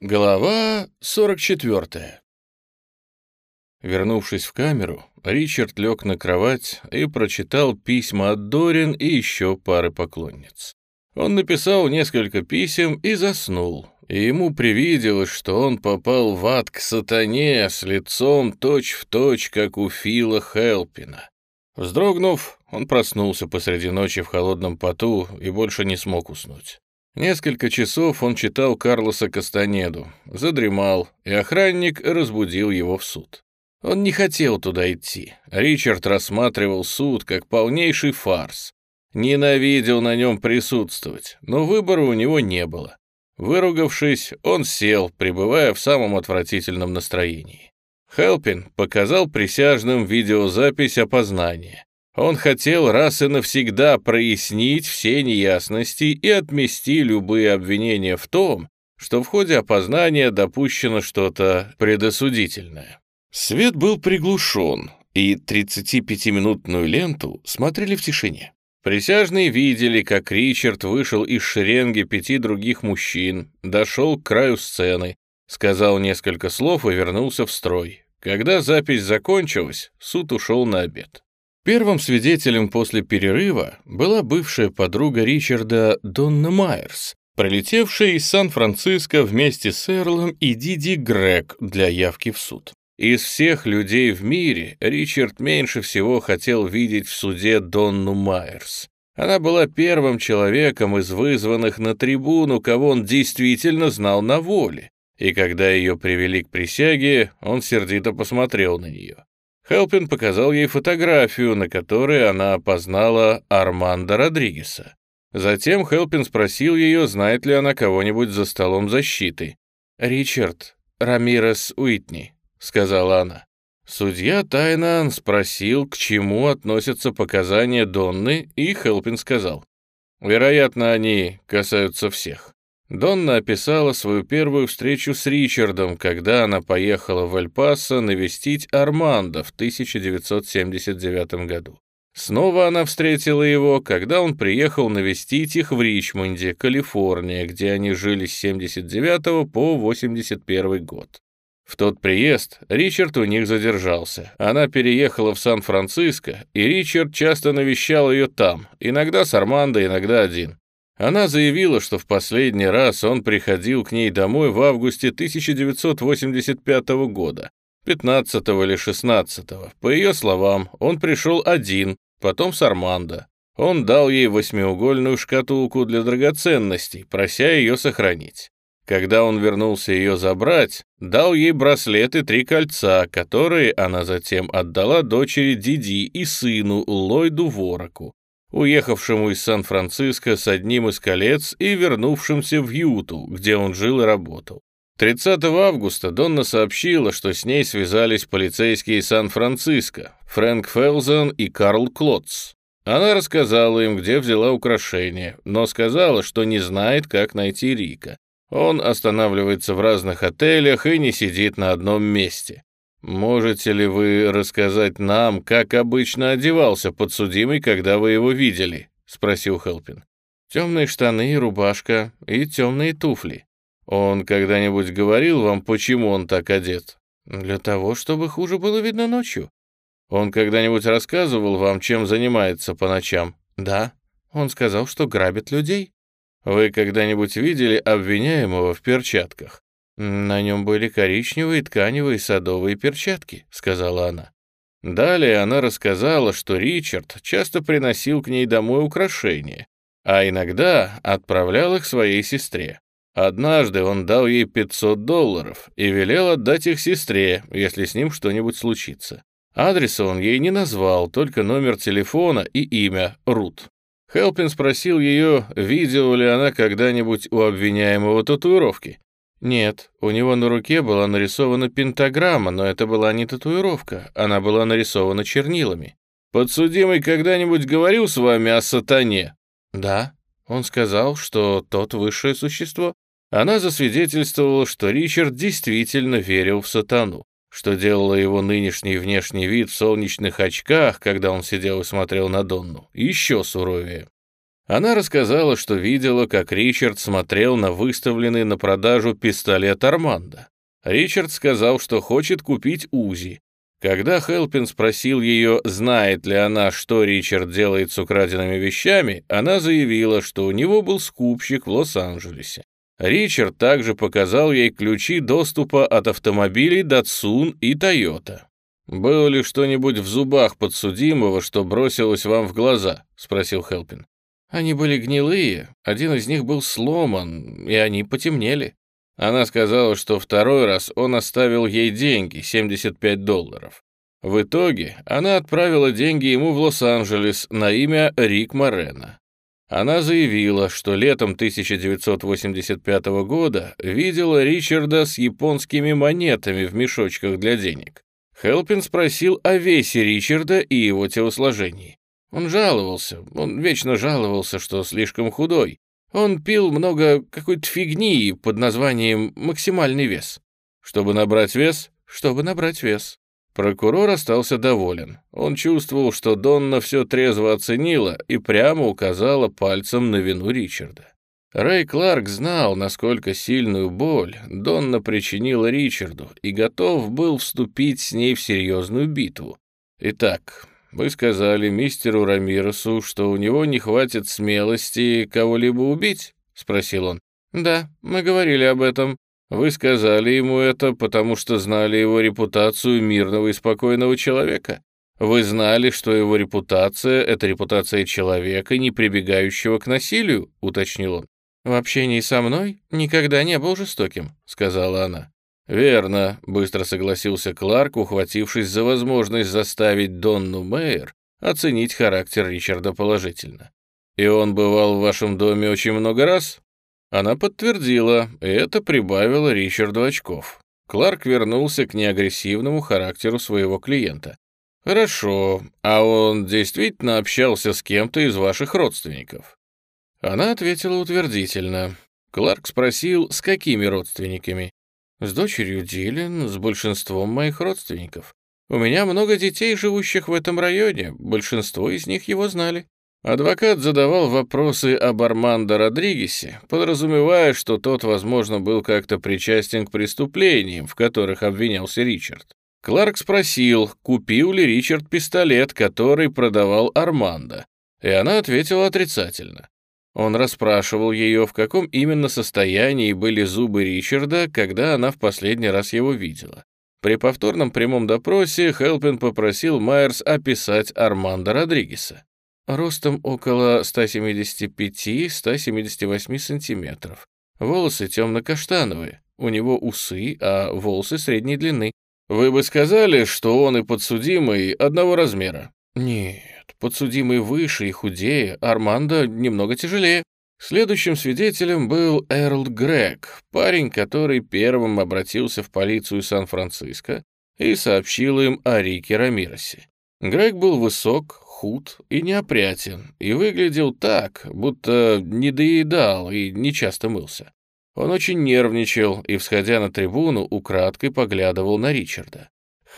Глава 44 Вернувшись в камеру, Ричард лег на кровать и прочитал письма от Дорин и еще пары поклонниц. Он написал несколько писем и заснул, и ему привиделось, что он попал в ад к сатане с лицом точь-в-точь, точь, как у Фила Хелпина. Вздрогнув, он проснулся посреди ночи в холодном поту и больше не смог уснуть. Несколько часов он читал Карлоса Кастанеду, задремал, и охранник разбудил его в суд. Он не хотел туда идти. Ричард рассматривал суд как полнейший фарс. Ненавидел на нем присутствовать, но выбора у него не было. Выругавшись, он сел, пребывая в самом отвратительном настроении. Хелпин показал присяжным видеозапись опознания. Он хотел раз и навсегда прояснить все неясности и отмести любые обвинения в том, что в ходе опознания допущено что-то предосудительное. Свет был приглушен, и 35-минутную ленту смотрели в тишине. Присяжные видели, как Ричард вышел из шеренги пяти других мужчин, дошел к краю сцены, сказал несколько слов и вернулся в строй. Когда запись закончилась, суд ушел на обед. Первым свидетелем после перерыва была бывшая подруга Ричарда Донна Майерс, прилетевшая из Сан-Франциско вместе с Эрлом и Диди Грег для явки в суд. Из всех людей в мире Ричард меньше всего хотел видеть в суде Донну Майерс. Она была первым человеком из вызванных на трибуну, кого он действительно знал на воле, и когда ее привели к присяге, он сердито посмотрел на нее. Хелпин показал ей фотографию, на которой она опознала Армандо Родригеса. Затем Хелпин спросил ее, знает ли она кого-нибудь за столом защиты. «Ричард Рамирес Уитни», — сказала она. Судья Тайнан спросил, к чему относятся показания Донны, и Хелпин сказал. «Вероятно, они касаются всех». Донна описала свою первую встречу с Ричардом, когда она поехала в Эль-Пасо навестить Армандо в 1979 году. Снова она встретила его, когда он приехал навестить их в Ричмонде, Калифорния, где они жили с 79 по 81 год. В тот приезд Ричард у них задержался. Она переехала в Сан-Франциско, и Ричард часто навещал ее там, иногда с Армандо, иногда один. Она заявила, что в последний раз он приходил к ней домой в августе 1985 года, 15 или 16. По ее словам, он пришел один, потом с Армандо. Он дал ей восьмиугольную шкатулку для драгоценностей, прося ее сохранить. Когда он вернулся ее забрать, дал ей браслет и три кольца, которые она затем отдала дочери Диди и сыну Ллойду Вороку уехавшему из Сан-Франциско с одним из колец и вернувшимся в Юту, где он жил и работал. 30 августа Донна сообщила, что с ней связались полицейские Сан-Франциско, Фрэнк Фелзен и Карл Клотц. Она рассказала им, где взяла украшения, но сказала, что не знает, как найти Рика. Он останавливается в разных отелях и не сидит на одном месте. «Можете ли вы рассказать нам, как обычно одевался подсудимый, когда вы его видели?» — спросил Хелпин. «Темные штаны и рубашка, и темные туфли. Он когда-нибудь говорил вам, почему он так одет?» «Для того, чтобы хуже было видно ночью». «Он когда-нибудь рассказывал вам, чем занимается по ночам?» «Да. Он сказал, что грабит людей». «Вы когда-нибудь видели обвиняемого в перчатках?» «На нем были коричневые тканевые садовые перчатки», — сказала она. Далее она рассказала, что Ричард часто приносил к ней домой украшения, а иногда отправлял их своей сестре. Однажды он дал ей 500 долларов и велел отдать их сестре, если с ним что-нибудь случится. Адреса он ей не назвал, только номер телефона и имя Рут. Хелпин спросил ее, видела ли она когда-нибудь у обвиняемого татуировки. Нет, у него на руке была нарисована пентаграмма, но это была не татуировка, она была нарисована чернилами. Подсудимый когда-нибудь говорил с вами о сатане? Да, он сказал, что тот высшее существо. Она засвидетельствовала, что Ричард действительно верил в сатану, что делало его нынешний внешний вид в солнечных очках, когда он сидел и смотрел на Донну, еще суровее. Она рассказала, что видела, как Ричард смотрел на выставленный на продажу пистолет Армандо. Ричард сказал, что хочет купить УЗИ. Когда Хелпин спросил ее, знает ли она, что Ричард делает с украденными вещами, она заявила, что у него был скупщик в Лос-Анджелесе. Ричард также показал ей ключи доступа от автомобилей Datsun и Toyota. «Было ли что-нибудь в зубах подсудимого, что бросилось вам в глаза?» — спросил Хелпин. «Они были гнилые, один из них был сломан, и они потемнели». Она сказала, что второй раз он оставил ей деньги, 75 долларов. В итоге она отправила деньги ему в Лос-Анджелес на имя Рик Морена. Она заявила, что летом 1985 года видела Ричарда с японскими монетами в мешочках для денег. Хелпин спросил о весе Ричарда и его телосложении. Он жаловался, он вечно жаловался, что слишком худой. Он пил много какой-то фигни под названием «максимальный вес». Чтобы набрать вес? Чтобы набрать вес. Прокурор остался доволен. Он чувствовал, что Донна все трезво оценила и прямо указала пальцем на вину Ричарда. Рэй Кларк знал, насколько сильную боль Донна причинила Ричарду и готов был вступить с ней в серьезную битву. Итак, вы сказали мистеру Рамиросу, что у него не хватит смелости кого-либо убить? Спросил он. Да, мы говорили об этом. Вы сказали ему это, потому что знали его репутацию мирного и спокойного человека. Вы знали, что его репутация — это репутация человека, не прибегающего к насилию, уточнил он. «В общении со мной никогда не был жестоким», — сказала она. «Верно», — быстро согласился Кларк, ухватившись за возможность заставить Донну Мэйр оценить характер Ричарда положительно. «И он бывал в вашем доме очень много раз?» Она подтвердила, и это прибавило Ричарду очков. Кларк вернулся к неагрессивному характеру своего клиента. «Хорошо, а он действительно общался с кем-то из ваших родственников?» Она ответила утвердительно. Кларк спросил, с какими родственниками. «С дочерью Дилен, с большинством моих родственников. У меня много детей, живущих в этом районе, большинство из них его знали». Адвокат задавал вопросы об Армандо Родригесе, подразумевая, что тот, возможно, был как-то причастен к преступлениям, в которых обвинялся Ричард. Кларк спросил, купил ли Ричард пистолет, который продавал Армандо, и она ответила отрицательно. Он расспрашивал ее, в каком именно состоянии были зубы Ричарда, когда она в последний раз его видела. При повторном прямом допросе Хелпин попросил Майерс описать Армандо Родригеса. Ростом около 175-178 сантиметров. Волосы темно-каштановые, у него усы, а волосы средней длины. Вы бы сказали, что он и подсудимый одного размера? Нет, подсудимый выше и худее, Армандо немного тяжелее. Следующим свидетелем был Эрл Грег, парень, который первым обратился в полицию Сан-Франциско и сообщил им о Рике Рамиросе. Грег был высок, худ и неопрятен, и выглядел так, будто не доедал и не часто мылся. Он очень нервничал и, всходя на трибуну, украдкой поглядывал на Ричарда.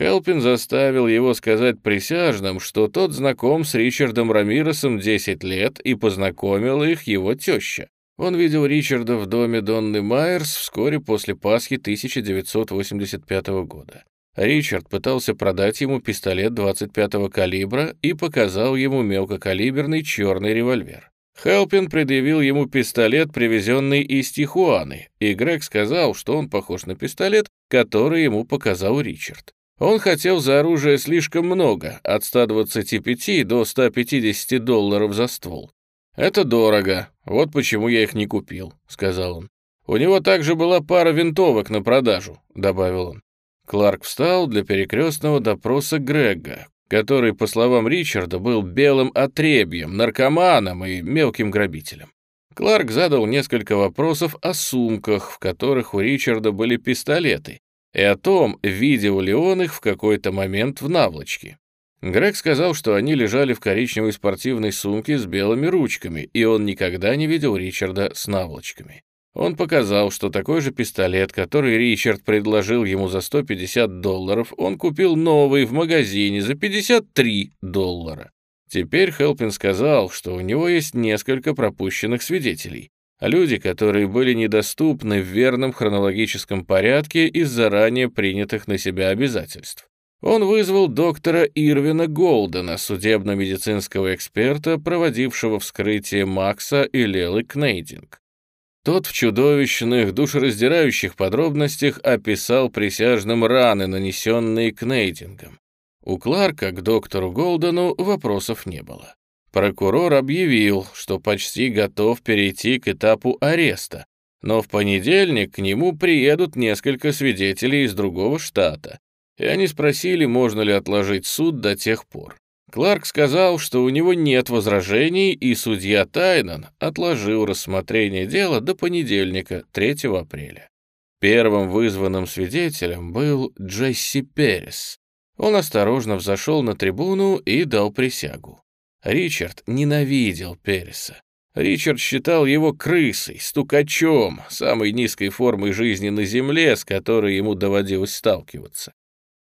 Хелпин заставил его сказать присяжным, что тот знаком с Ричардом Рамиросом 10 лет и познакомил их его теща. Он видел Ричарда в доме Донны Майерс вскоре после Пасхи 1985 года. Ричард пытался продать ему пистолет 25-го калибра и показал ему мелкокалиберный черный револьвер. Хелпин предъявил ему пистолет, привезенный из Тихуаны, и Грег сказал, что он похож на пистолет, который ему показал Ричард. Он хотел за оружие слишком много, от 125 до 150 долларов за ствол. «Это дорого, вот почему я их не купил», — сказал он. «У него также была пара винтовок на продажу», — добавил он. Кларк встал для перекрестного допроса Грега, который, по словам Ричарда, был белым отребьем, наркоманом и мелким грабителем. Кларк задал несколько вопросов о сумках, в которых у Ричарда были пистолеты, и о том, видел ли он их в какой-то момент в наволочке. Грег сказал, что они лежали в коричневой спортивной сумке с белыми ручками, и он никогда не видел Ричарда с наволочками. Он показал, что такой же пистолет, который Ричард предложил ему за 150 долларов, он купил новый в магазине за 53 доллара. Теперь Хелпин сказал, что у него есть несколько пропущенных свидетелей, люди, которые были недоступны в верном хронологическом порядке из-за ранее принятых на себя обязательств. Он вызвал доктора Ирвина Голдена, судебно-медицинского эксперта, проводившего вскрытие Макса и Лелы Кнейдинг. Тот в чудовищных, душераздирающих подробностях описал присяжным раны, нанесенные Кнейдингом. У Кларка к доктору Голдену вопросов не было. Прокурор объявил, что почти готов перейти к этапу ареста, но в понедельник к нему приедут несколько свидетелей из другого штата, и они спросили, можно ли отложить суд до тех пор. Кларк сказал, что у него нет возражений, и судья Тайнан отложил рассмотрение дела до понедельника, 3 апреля. Первым вызванным свидетелем был Джесси Перес. Он осторожно взошел на трибуну и дал присягу. Ричард ненавидел Переса. Ричард считал его крысой, стукачом, самой низкой формой жизни на земле, с которой ему доводилось сталкиваться.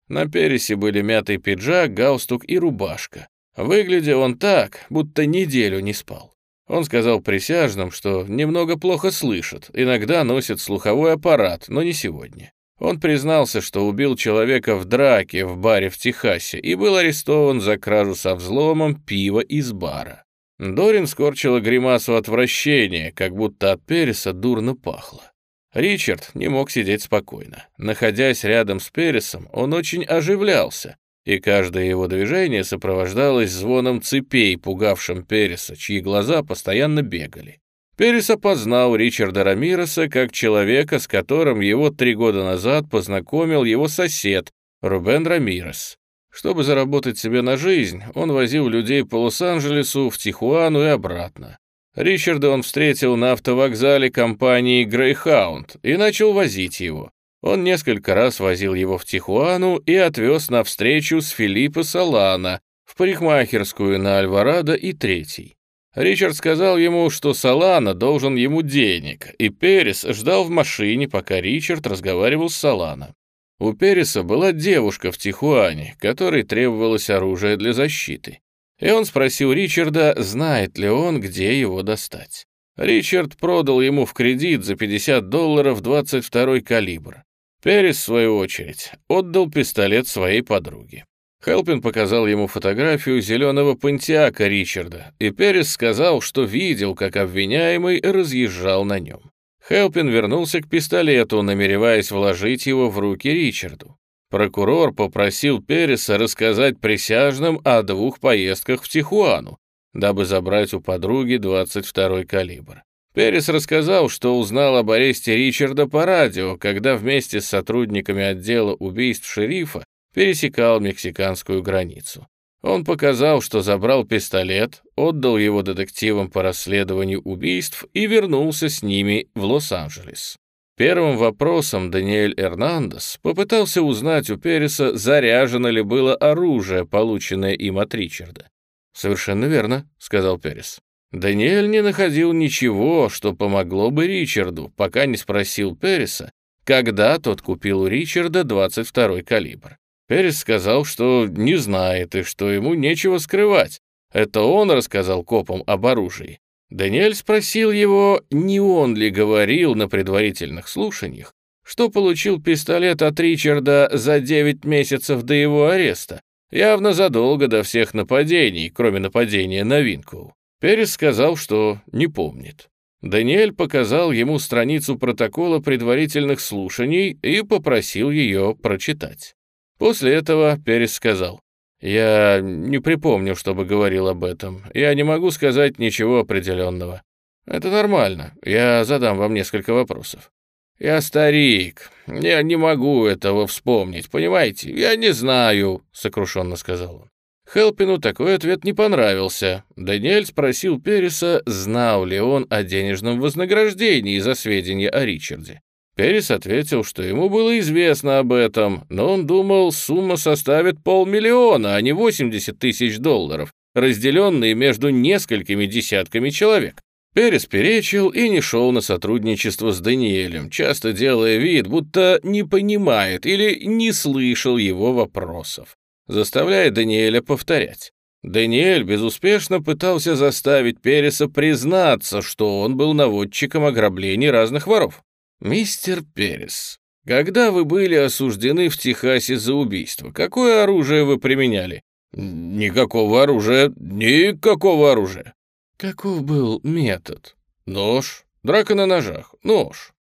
На Пересе были мятый пиджак, галстук и рубашка. Выглядел он так, будто неделю не спал. Он сказал присяжным, что немного плохо слышит, иногда носит слуховой аппарат, но не сегодня. Он признался, что убил человека в драке в баре в Техасе и был арестован за кражу со взломом пива из бара. Дорин скорчила гримасу отвращения, как будто от Переса дурно пахло. Ричард не мог сидеть спокойно. Находясь рядом с Пересом, он очень оживлялся, и каждое его движение сопровождалось звоном цепей, пугавшим Переса, чьи глаза постоянно бегали. Перес опознал Ричарда Рамиреса как человека, с которым его три года назад познакомил его сосед Рубен Рамирес. Чтобы заработать себе на жизнь, он возил людей по Лос-Анджелесу, в Тихуану и обратно. Ричарда он встретил на автовокзале компании Greyhound и начал возить его. Он несколько раз возил его в Тихуану и отвез на встречу с Филиппо Салана в парикмахерскую на Альварадо и Третий. Ричард сказал ему, что Салана должен ему денег, и Перес ждал в машине, пока Ричард разговаривал с Салана. У Переса была девушка в Тихуане, которой требовалось оружие для защиты и он спросил Ричарда, знает ли он, где его достать. Ричард продал ему в кредит за 50 долларов 22-й калибр. Перес, в свою очередь, отдал пистолет своей подруге. Хелпин показал ему фотографию зеленого пантиака Ричарда, и Перес сказал, что видел, как обвиняемый разъезжал на нем. Хелпин вернулся к пистолету, намереваясь вложить его в руки Ричарду. Прокурор попросил Переса рассказать присяжным о двух поездках в Тихуану, дабы забрать у подруги 22-й калибр. Перес рассказал, что узнал об аресте Ричарда по радио, когда вместе с сотрудниками отдела убийств шерифа пересекал мексиканскую границу. Он показал, что забрал пистолет, отдал его детективам по расследованию убийств и вернулся с ними в Лос-Анджелес. Первым вопросом Даниэль Эрнандес попытался узнать у Переса, заряжено ли было оружие, полученное им от Ричарда. «Совершенно верно», — сказал Перес. Даниэль не находил ничего, что помогло бы Ричарду, пока не спросил Переса, когда тот купил у Ричарда 22-й калибр. Перес сказал, что не знает и что ему нечего скрывать. Это он рассказал копам об оружии. Даниэль спросил его, не он ли говорил на предварительных слушаниях, что получил пистолет от Ричарда за 9 месяцев до его ареста, явно задолго до всех нападений, кроме нападения на Винку. Перес сказал, что не помнит. Даниэль показал ему страницу протокола предварительных слушаний и попросил ее прочитать. После этого Перес сказал, «Я не припомню, чтобы говорил об этом. Я не могу сказать ничего определенного. Это нормально. Я задам вам несколько вопросов». «Я старик. Я не могу этого вспомнить, понимаете? Я не знаю», — сокрушенно сказал он. Хелпину такой ответ не понравился. Даниэль спросил Переса, знал ли он о денежном вознаграждении за сведения о Ричарде. Перес ответил, что ему было известно об этом, но он думал, сумма составит полмиллиона, а не 80 тысяч долларов, разделенные между несколькими десятками человек. Перес перечил и не шел на сотрудничество с Даниэлем, часто делая вид, будто не понимает или не слышал его вопросов, заставляя Даниэля повторять. Даниэль безуспешно пытался заставить Переса признаться, что он был наводчиком ограблений разных воров. «Мистер Перес, когда вы были осуждены в Техасе за убийство, какое оружие вы применяли?» «Никакого оружия, никакого оружия». «Каков был метод?» «Нож, драка на ножах, нож».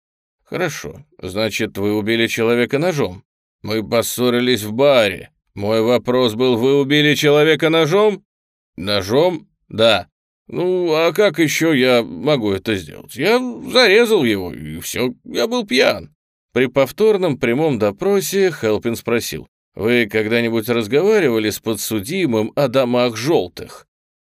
«Хорошо, значит, вы убили человека ножом?» «Мы поссорились в баре. Мой вопрос был, вы убили человека ножом?» «Ножом? Да». «Ну, а как еще я могу это сделать? Я зарезал его, и все, я был пьян». При повторном прямом допросе Хелпин спросил, «Вы когда-нибудь разговаривали с подсудимым о домах желтых?»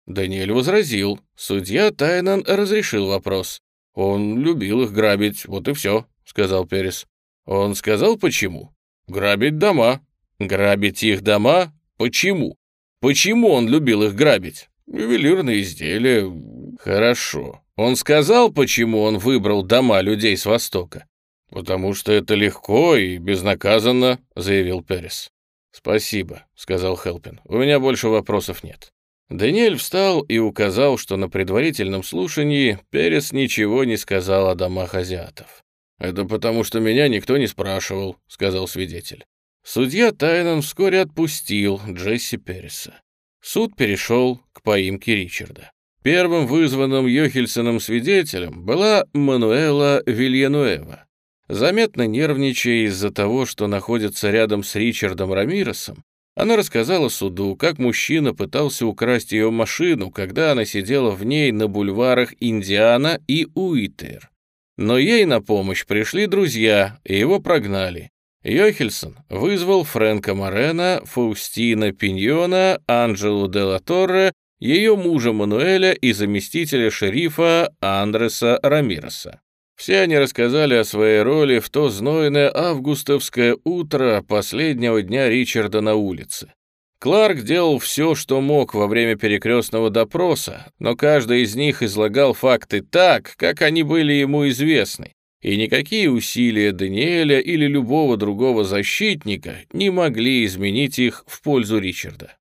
Даниэль возразил. Судья Тайнан разрешил вопрос. «Он любил их грабить, вот и все», — сказал Перес. «Он сказал, почему?» «Грабить дома». «Грабить их дома? Почему?» «Почему он любил их грабить?» «Ювелирные изделия». «Хорошо. Он сказал, почему он выбрал дома людей с Востока?» «Потому что это легко и безнаказанно», — заявил Перес. «Спасибо», — сказал Хелпин. «У меня больше вопросов нет». Даниэль встал и указал, что на предварительном слушании Перес ничего не сказал о домах азиатов. «Это потому, что меня никто не спрашивал», — сказал свидетель. Судья Тайнан вскоре отпустил Джесси Переса. Суд перешел к поимке Ричарда. Первым вызванным Йохельсоном свидетелем была Мануэла Вильянуэва. Заметно нервничая из-за того, что находится рядом с Ричардом Рамиросом, она рассказала суду, как мужчина пытался украсть ее машину, когда она сидела в ней на бульварах Индиана и Уитер. Но ей на помощь пришли друзья, и его прогнали. Йохельсон вызвал Фрэнка Морена, Фаустина Пиньона, Анджелу де ла Торре, ее мужа Мануэля и заместителя шерифа Андреса Рамироса. Все они рассказали о своей роли в то знойное августовское утро последнего дня Ричарда на улице. Кларк делал все, что мог во время перекрестного допроса, но каждый из них излагал факты так, как они были ему известны, и никакие усилия Даниэля или любого другого защитника не могли изменить их в пользу Ричарда.